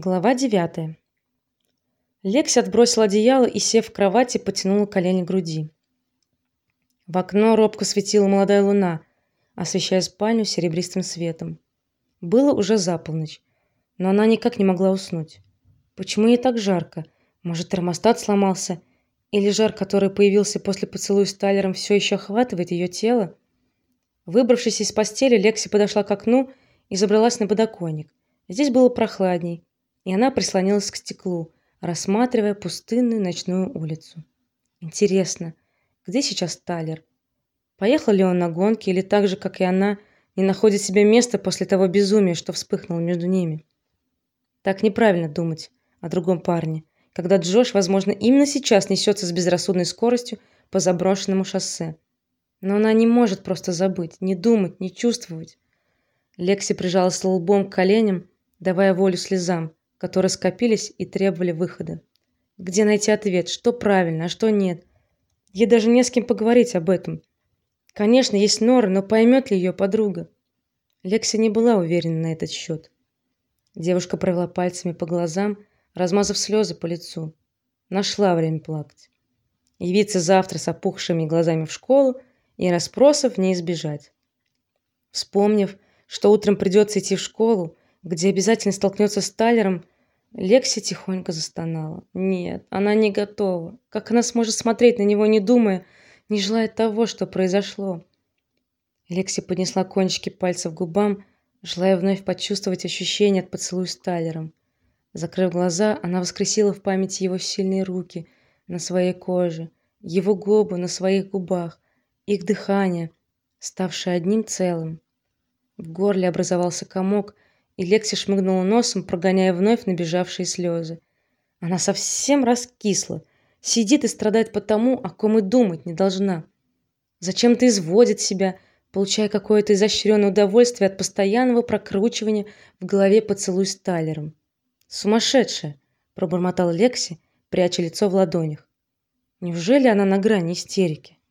Глава 9. Лекси отбросила одеяло и, сев в кровати, потянула колени к груди. В окно робко светила молодая луна, освещая спальню серебристым светом. Было уже за полночь, но она никак не могла уснуть. Почему ей так жарко? Может, термостат сломался, или жар, который появился после поцелуя с Тайлером, все еще охватывает ее тело? Выбравшись из постели, Лекси подошла к окну и забралась на подоконник. Здесь было прохладней и она прислонилась к стеклу, рассматривая пустынную ночную улицу. Интересно, где сейчас Талер? Поехал ли он на гонки или так же, как и она, не находит себе места после того безумия, что вспыхнуло между ними? Так неправильно думать о другом парне, когда Джош, возможно, именно сейчас несется с безрассудной скоростью по заброшенному шоссе. Но она не может просто забыть, не думать, не чувствовать. Лекси прижалась лбом к коленям, давая волю слезам, которые скопились и требовали выхода. Где найти ответ, что правильно, а что нет? Ей даже не с кем поговорить об этом. Конечно, есть Нора, но поймет ли ее подруга? Лекси не была уверена на этот счет. Девушка провела пальцами по глазам, размазав слезы по лицу. Нашла время плакать. Явиться завтра с опухшими глазами в школу и расспросов не избежать. Вспомнив, что утром придется идти в школу, где обязательно столкнется с Тайлером, Лекси тихонько застонала. Нет, она не готова. Как она сможет смотреть на него, не думая, не желая того, что произошло? Лекси поднесла кончики пальцев к губам, желая вновь почувствовать ощущение от поцелуя с Тайлером. Закрыв глаза, она воскресила в памяти его сильные руки на своей коже, его губы на своих губах, их дыхание, ставшее одним целым. В горле образовался комок, и Лекси шмыгнула носом, прогоняя вновь набежавшие слезы. Она совсем раскисла, сидит и страдает по тому, о ком и думать не должна. Зачем-то изводит себя, получая какое-то изощренное удовольствие от постоянного прокручивания в голове поцелуй с Талером. Сумасшедшая, пробормотала Лекси, пряча лицо в ладонях. Неужели она на грани истерики?